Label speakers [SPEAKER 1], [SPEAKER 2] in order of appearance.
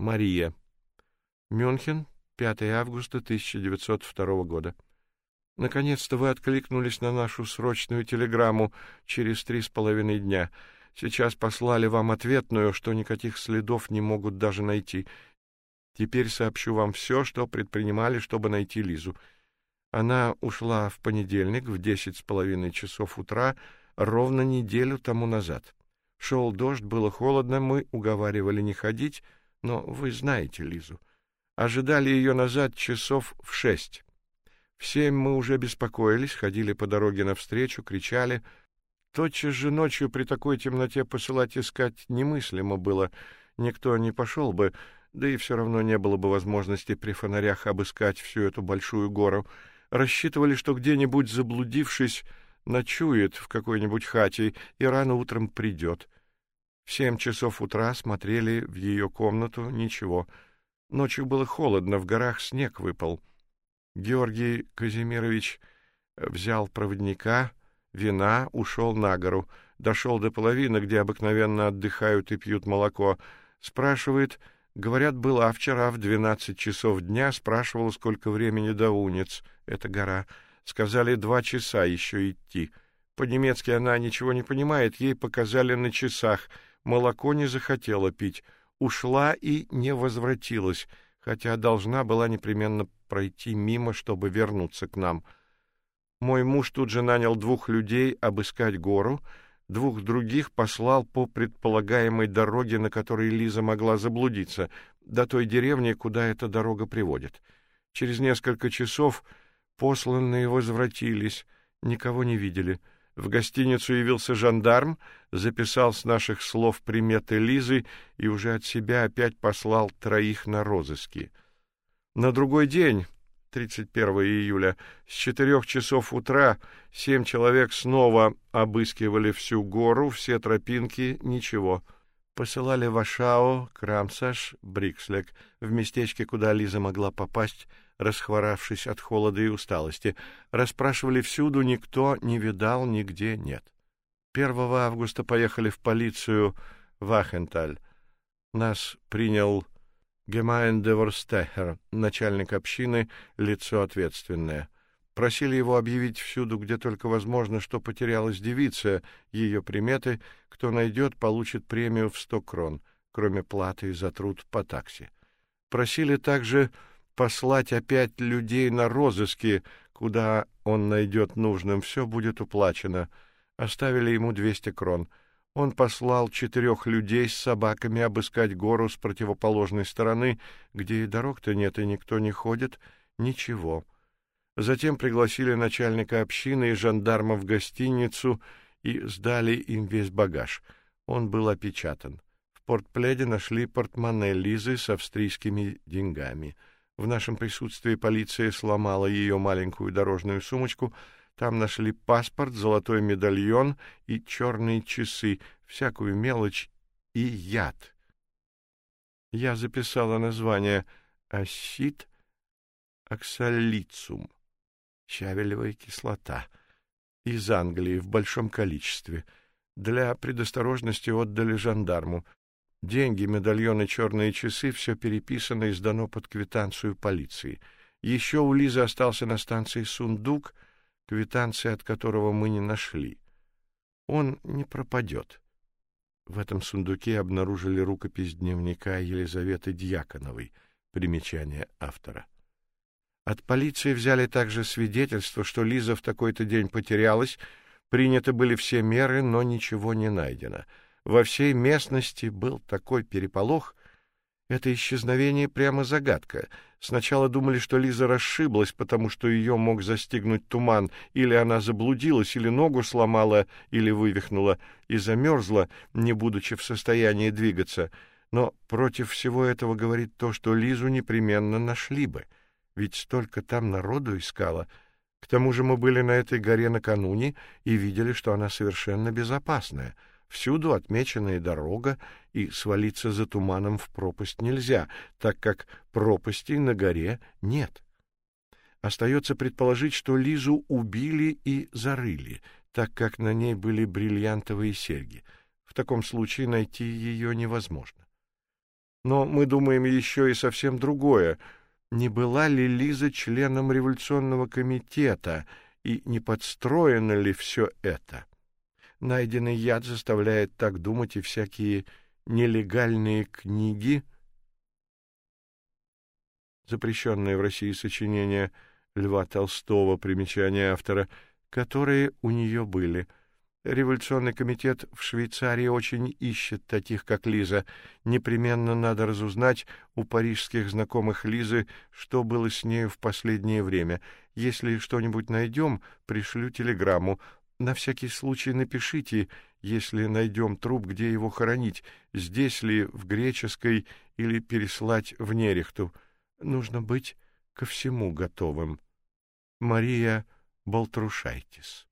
[SPEAKER 1] Мария. Мюнхен, 5 августа 1902 года. Наконец-то вы откликнулись на нашу срочную телеграмму через три с половиной дня. Сейчас послали вам ответную, что никаких следов не могут даже найти. Теперь сообщу вам все, что предпринимали, чтобы найти Лизу. Она ушла в понедельник в десять с половиной часов утра, ровно неделю тому назад. Шел дождь, было холодно, мы уговаривали не ходить, но вы знаете Лизу. Ожидали ее назад часов в шесть. В семь мы уже беспокоились, ходили по дороге навстречу, кричали. Тотчас же ночью при такой темноте посылать искать немыслимо было. Никто не пошел бы, да и все равно не было бы возможности при фонарях обыскать всю эту большую гору. Рассчитывали, что где-нибудь заблудившись, ночует в какой-нибудь хате и рано утром придет. Семь часов утра смотрели в ее комнату, ничего. Ночью было холодно, в горах снег выпал. Георгий Казимирович взял проводника, вина, ушел на гору, дошел до половины, где обыкновенно отдыхают и пьют молоко. Спрашивает, говорят, была вчера в двенадцать часов дня, спрашивал, сколько времени до Унец, это гора. Сказали, два часа еще идти. По-немецки она ничего не понимает, ей показали на часах. Молоко не захотела пить, ушла и не возвратилась, хотя должна была непременно пройти мимо, чтобы вернуться к нам. Мой муж тут же нанял двух людей обыскать гору, двух других послал по предполагаемой дороге, на которой Лиза могла заблудиться, до той деревни, куда эта дорога приводит. Через несколько часов посланные возвратились, никого не видели. В гостиницу явился жандарм, записал с наших слов приметы Лизы и уже от себя опять послал троих на розыски. На другой день, 31 июля, с четырех часов утра семь человек снова обыскивали всю гору, все тропинки, ничего. Посылали в Ашао, Крамсаш, Брикслек, в местечке, куда Лиза могла попасть, расхворавшись от холода и усталости. Расспрашивали всюду, никто не видал, нигде нет. 1 августа поехали в полицию в Ахенталь. Нас принял Гемайндеворстехер, начальник общины, лицо ответственное. Просили его объявить всюду, где только возможно, что потерялась девица, ее приметы, кто найдет, получит премию в сто крон, кроме платы за труд по такси. Просили также послать опять людей на розыски, куда он найдет нужным, все будет уплачено. Оставили ему двести крон — он послал четырех людей с собаками обыскать гору с противоположной стороны, где и дорог-то нет, и никто не ходит, ничего. Затем пригласили начальника общины и жандарма в гостиницу и сдали им весь багаж. Он был опечатан. В портпледе нашли портмоне Лизы с австрийскими деньгами. В нашем присутствии полиция сломала ее маленькую дорожную сумочку — там нашли паспорт, золотой медальон и черные часы, всякую мелочь и яд. Я записала название «Асит оксалицум» — щавелевая кислота, из Англии в большом количестве. Для предосторожности отдали жандарму. Деньги, медальоны, черные часы — все переписано и сдано под квитанцию полиции. Еще у Лизы остался на станции сундук — квитанции от которого мы не нашли. Он не пропадет. В этом сундуке обнаружили рукопись дневника Елизаветы Дьяконовой, примечание автора. От полиции взяли также свидетельство, что Лиза в такой-то день потерялась, приняты были все меры, но ничего не найдено. Во всей местности был такой переполох, это исчезновение прямо загадка. Сначала думали, что Лиза расшиблась, потому что ее мог застигнуть туман, или она заблудилась, или ногу сломала, или вывихнула и замерзла, не будучи в состоянии двигаться. Но против всего этого говорит то, что Лизу непременно нашли бы, ведь столько там народу искала. К тому же мы были на этой горе накануне и видели, что она совершенно безопасная — Всюду отмеченная дорога, и свалиться за туманом в пропасть нельзя, так как пропастей на горе нет. Остается предположить, что Лизу убили и зарыли, так как на ней были бриллиантовые серьги. В таком случае найти ее невозможно. Но мы думаем еще и совсем другое. Не была ли Лиза членом революционного комитета и не подстроено ли все это? Найденный яд заставляет так думать и всякие нелегальные книги, запрещенные в России сочинения Льва Толстого, примечание автора, которые у нее были – Революционный комитет в Швейцарии очень ищет таких, как Лиза. Непременно надо разузнать у парижских знакомых Лизы, что было с нею в последнее время. Если что-нибудь найдем, пришлю телеграмму. На всякий случай напишите, если найдем труп, где его хоронить, здесь ли, в Греческой, или переслать в Нерехту. Нужно быть ко всему готовым. Мария Болтрушайтис